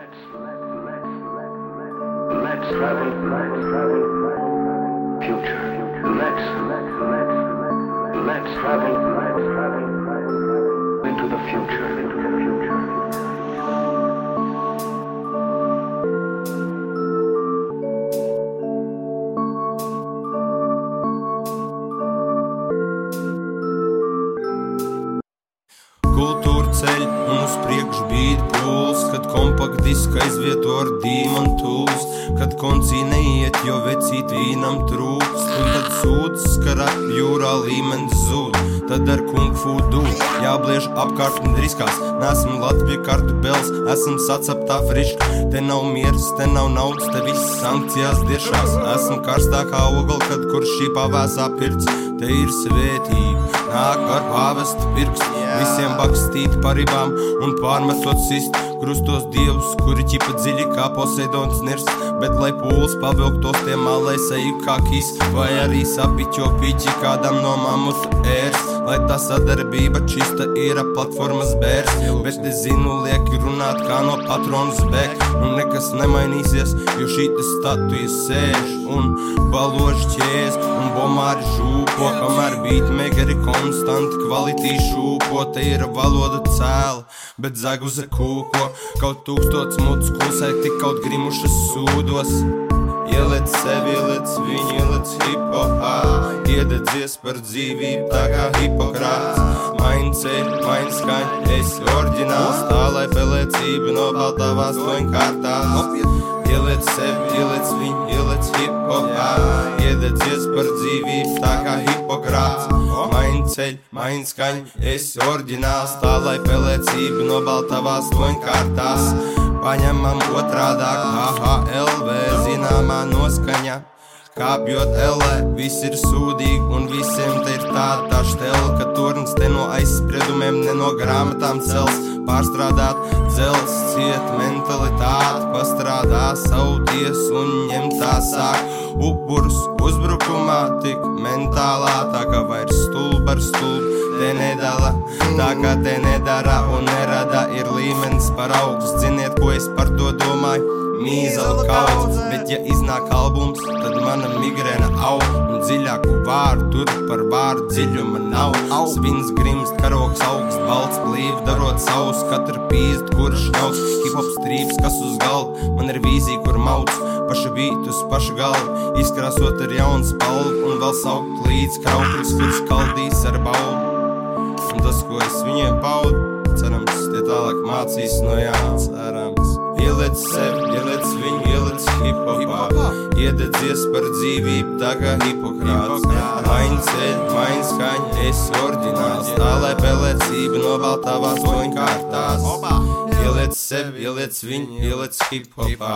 Let's, let's, let's, let's travel, future. Let's, let's, let's, let's travel, into the future. Uz priekšu bīd pūls, kad kompaktdiska aizvieto ar dīmanu tūls, kad koncī neiet, jo vecīt vīnam trūks, un tad sūdzas, ka rap jūrā līmenis zūd, tad ar kung fu dū, jābliež apkārt un riskās, nesam Latvija kartupels, esam sacaptā friška, te nav miers, te nav naudas, te viss sankcijās diešās, esam karstākā ogla, kad kur šī pavēsā pirts, te ir svētība, nāk ar pāvestu pirkstu, visiem bakstīt par ribām un pārmetot sist krustos dievus, kuri ķipa dziļi kā Poseidons nirs, bet lai pūles pavilktos tie malai seju kā kis, vai arī sapiķo piķi kādam no mamuta ērs, lai tā sadarbība čista ir platformas bērs, bet es zinu, lieki runāt kā no patronas bēk, un nekas nemainīsies, jo šī te statuja sēž un baloži ķēs un bomāri žūpo, kamēr beatmakeri konstanti kvalitī šūpo, te ir valoda cēla, bet zaguze kūko, kaut tūkstots muts klusē, tik kaut grimušas sūdos. Ieliec sevi, ieliec viņu, ieliec hip-hopā. Iededzies par dzīvību tā kā hipokrāts Maini ceļu, maini skaņu, esi oriģināls. Tā lai pelēcība no baltavās toņkārtās Ieliec sevi, ieliec par dzīvību tā kā hipokrāts Maini ceļu, maini skaņu, esi oriģināls Tā lai pelēcība no baltavās toņkārtās Paņemam otrādāk HHLV zināmā noskaņa. Kāpjot LE, viss ir sūdīgi un visiem te ir tāda tā štela Ka turns te no aizspriedumiem, ne no grāmatām cels Pārstrādāt dzels, ciet mentalitāti Pastrādā savu tiesu un ņem tā sāk. Upurs uzbrukumā tik mentālā Tā kā vairs stulba ar stulbu te nedala. Tā kā te nedara un nerada ir līmenis par augstu. Ziniet, ko es par to domāju? Mīzela kaudzes, bet ja iznāk albums, tad mana migrēna aug Un dziļāku vārdu tur par vārdu dziļuma nav. Svins grimst, karoks augsts, balts blīv, darot savus. Katru pīzt, kurš ļaus, hip-hop strīps, kas uz galda. Man ir vīzija, kur mauc, paša bītus, paša galva Izkrāsot ar jaunu spalvu un vēl saukt līdz krauklis, kurš kaldīs ar baudu Un tas, ko es viņiem paudu, cerams, tie tālāk mācīs no jauna, cerams Ieliec sevi, ieliec viņu, ieliec hip-hopā. Iededzies par dzīvību, tā kā hipokrāts. Maini ceļu, maini skaņu, esi oriģināls Tā lai pelēcība no baltavās toņkārtās Ieliec sevi, ieliec viņu, ieliec hip-hopā.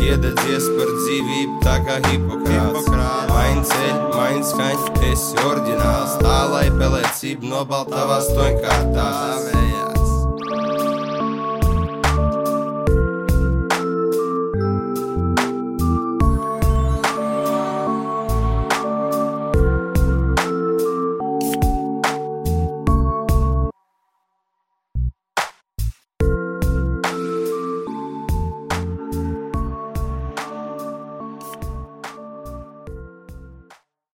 Iededzies par dzīvību, tā kā hipokrāts. Maini ceļu, maini skaņu, esi oriģināls Tā lai pelēcība no baltavās toņkārtās